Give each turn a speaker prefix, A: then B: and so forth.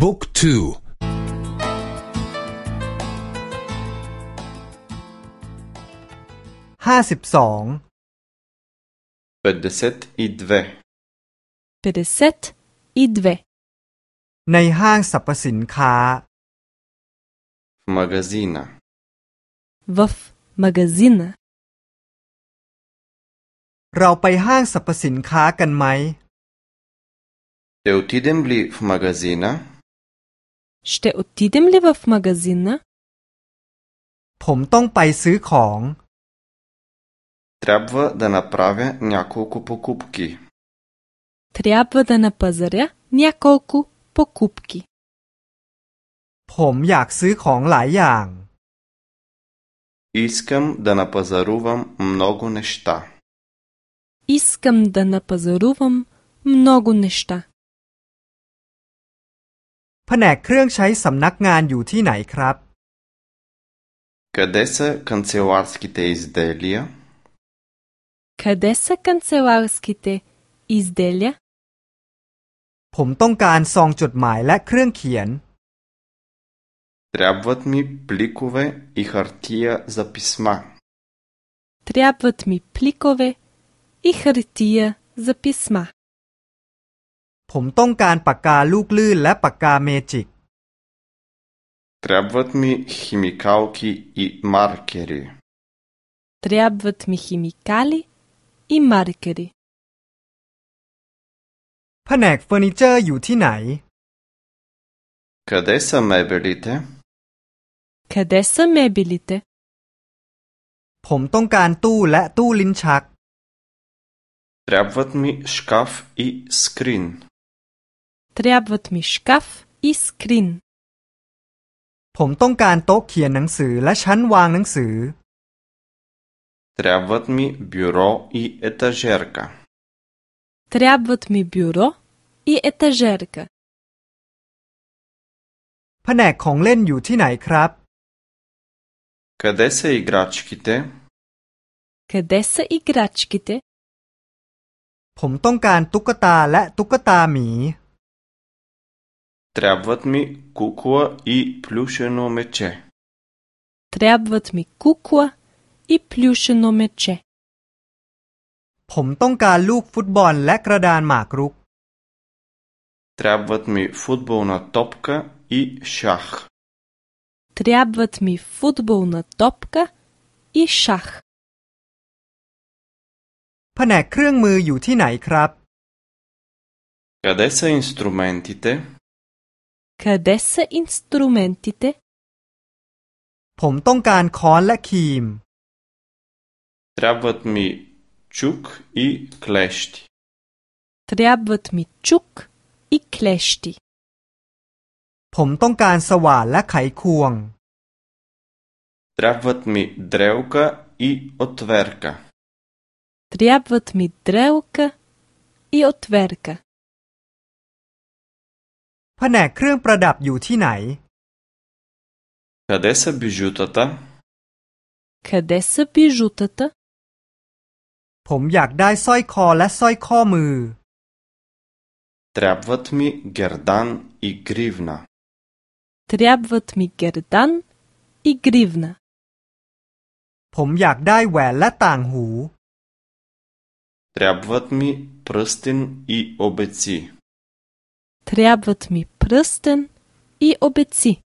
A: บุ๊กทู
B: ห้าสิบสอง
C: เปเดเซตอิดเว
B: เปเดเซตอิดเวในห้างสรรพสินค้า
C: มากาซีนา
B: วัฟมากาซีนาเราไปห้างสรรพสินค้ากันไหม
C: เดวทิเดมบลีฟมากาซีนา
B: Ще отидем ли в магазина? ผ
A: มต้องไปซื้อของ
D: Трябва да направя няколко покупки.
B: Трябва да напазаря няколко покупки.
A: ผมอยากซื้อของหลายอย่าง
D: Искам да напазарувам много неща.
B: Искам да напазарувам много неща.
A: แผนกเครื่องใช้สำนักงานอยู่ที่ไหนครับ
D: к ส д е นเซวาร์สกิเตอิสเด д е л и я
B: Къде ค а канцеларските и з д е ลียผม
A: ต้องการซองจดหมายและเครื่องเขียน
D: ตมีพลิกเวอิฮาร์ติอาซาพิสมาท
B: รัพย์วัตมีพลิกเวอิฮาร์ติอาซาพิสมา
A: ผมต้องการปากกาลูกลื่นและปากกาเมจิก
D: Трябват ми химикалки и маркери.
B: Трябват ми химикали и маркери. แผนกเฟอร์นิเจอร์อยู่ที่ไหน
C: Къде са мебелите?
B: Къде са мебелите? ผมต้องการตู้และตู้ลิ้นชัก
D: Трябват ми шкаф и скрин.
B: трябват ми шкаф
A: и скрин ผมต้องการโต๊ะเขียนหนังสือและชั้นวาง
C: หนังสือ
D: трябват ми бюро и етажерка
B: трябват ми бюро и етажерка แผนกของเล่นอยู่ที่ไหนครับ
C: Къде са играчките?
B: Къде са играчките? ผมต้องการตุ๊กตาและตุ๊กตาหมี
D: Трябват ми кукла и плюшено мече.
B: Трябват ми кукла и плюшено мече. ผมต้องการลูกฟุตบอลและกระดานหมากรุก
D: Трябват ми футболна топка и шах.
B: Трябват ми футболна топка и шах. най-краб.
C: Къде са инструментите?
B: Къде са инструментите? ผมต้องการค
A: ้อนและครีม
D: Трябват ми чук и клещи.
B: Трябват ми чук и клещи. ผมต้องการสว่านและไขควง
D: Трябват ми дрелка и отверка.
B: Трябват ми дрелка и отверка. แผนกเครื่องประดับอยู่ที่ไหน
C: คดสบิจุตตา
B: คดสบิจุตตาผมอยากได้สร้อยคอและสร้อยข้อมือ ทรวั
D: Требват ми гердан и гривна
B: т วัตมิเก и ร์ดันอิกร и ฟนา ผมอยากได้แหวนและต่างหู
D: ทร Требват ми пръстен и обеци
B: т р е б วัตมิ prstyn i obiecij.